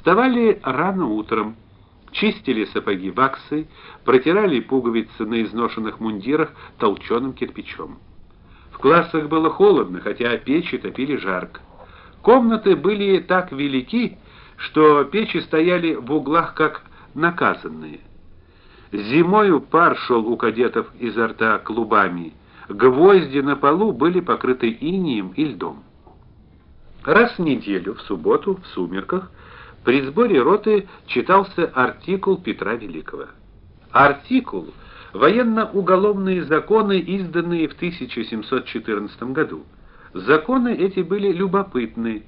Вставали рано утром, чистили сапоги ваксой, протирали пуговицы на изношенных мундирах толченым кирпичом. В классах было холодно, хотя печи топили жарко. Комнаты были так велики, что печи стояли в углах как наказанные. Зимою пар шел у кадетов изо рта клубами. Гвозди на полу были покрыты инеем и льдом. Раз в неделю, в субботу, в сумерках, при сборе роты читался артикул Петра Великого. Артикул военно-уголовные законы, изданные в 1714 году. Законы эти были любопытны,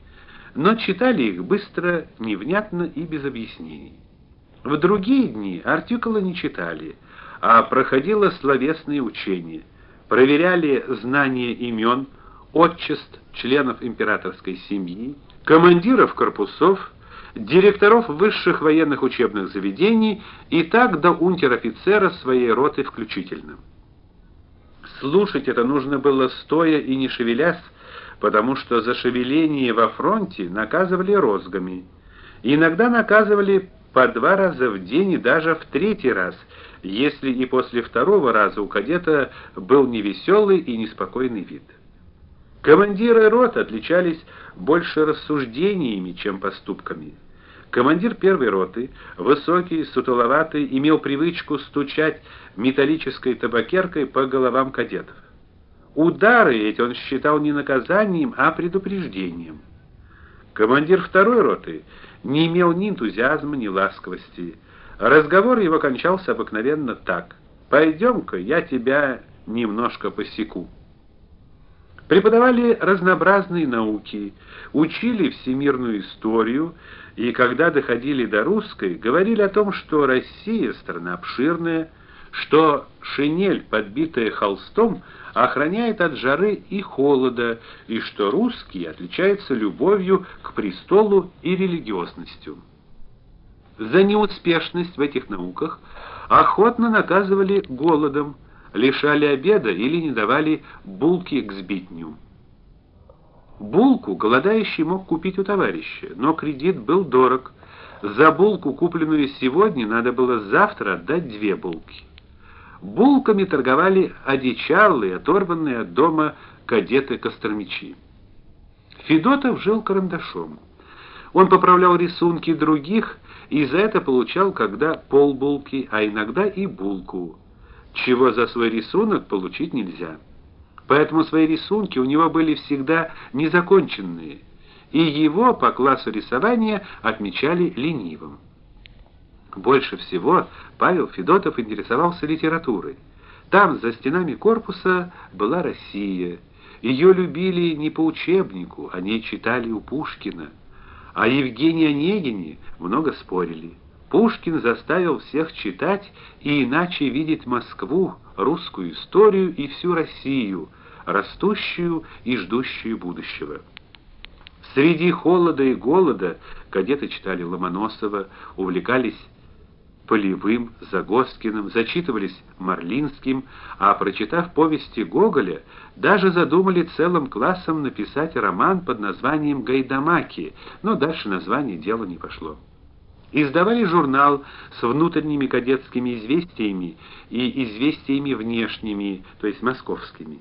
но читали их быстро, невнятно и без объяснений. В другие дни артикулы не читали, а проходило словесное учение. Проверяли знание имен, отчеств членов императорской семьи, командиров корпусов, директоров высших военных учебных заведений и так до унтер-офицера своей роты включительно. Слушать это нужно было стоя и не шевелясь, потому что за шевеление во фронте наказывали розгами. Иногда наказывали по два раза в день и даже в третий раз, если и после второго раза у кадета был невеселый и неспокойный вид. Командиры рот отличались больше рассуждениями, чем поступками. Командир первой роты, высокий, сутуловатый, имел привычку стучать металлической табакеркой по головам кадетов. Удары эти он считал не наказанием, а предупреждением. Командир второй роты не имел ни энтузиазма, ни ласковости. Разговор его кончался обыкновенно так: пойдем ка я тебя немножко посеку". Преподавали разнообразные науки, учили всемирную историю, и когда доходили до русской, говорили о том, что Россия страна обширная, что шинель, подбитая холстом, охраняет от жары и холода, и что русские отличаются любовью к престолу и религиозностью. За неуспешность в этих науках охотно наказывали голодом, лишали обеда или не давали булки к сбитню. Булку голодающий мог купить у товарища, но кредит был дорог. За булку, купленную сегодня, надо было завтра отдать две булки. Булками торговали одичалые, оторванные от дома кадеты-костромичи. Федотов жил карандашом. Он поправлял рисунки других и за это получал когда полбулки, а иногда и булку, чего за свой рисунок получить нельзя. Поэтому свои рисунки у него были всегда незаконченные, и его по классу рисования отмечали ленивым. Больше всего Павел Федотов интересовался литературой. Там, за стенами корпуса, была Россия. Ее любили не по учебнику, они читали у Пушкина. А Евгении Онегине много спорили. Пушкин заставил всех читать и иначе видеть Москву, русскую историю и всю Россию, растущую и ждущую будущего. Среди холода и голода кадеты читали Ломоносова, увлекались Полевым, Загоскиным, зачитывались Марлинским, а прочитав повести Гоголя, даже задумали целым классом написать роман под названием Гайдамаки, но дальше название дело не пошло. Издавали журнал с внутренними кадетскими известиями и известиями внешними, то есть московскими.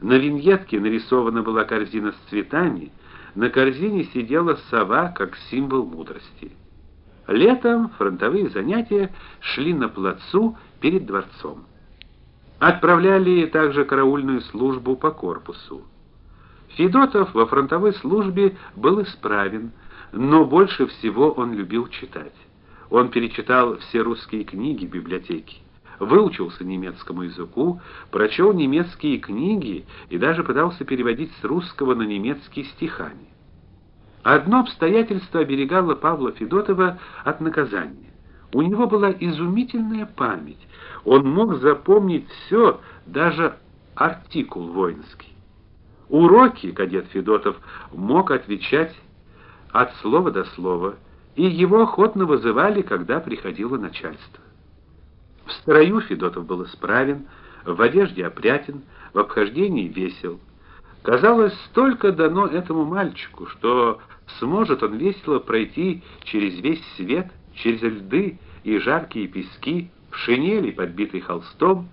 На виньетке нарисована была корзина с цветами, на корзине сидела сова как символ мудрости. Летом фронтовые занятия шли на плацу перед дворцом. Отправляли также караульную службу по корпусу. Федотов во фронтовой службе был исправен, но больше всего он любил читать. Он перечитал все русские книги в библиотеке, выучился немецкому языку, прочел немецкие книги и даже пытался переводить с русского на немецкий стихами. Одно обстоятельство оберегало Павла Федотова от наказания. У него была изумительная память. Он мог запомнить все, даже артикул воинский. Уроки кадет Федотов мог отвечать от слова до слова, и его охотно вызывали, когда приходило начальство. В строю Федотов был исправен, в одежде опрятен, в обхождении весел. Казалось, столько дано этому мальчику, что Сможет он весело пройти через весь свет, через льды и жаркие пески, в шинели, подбитой холстом,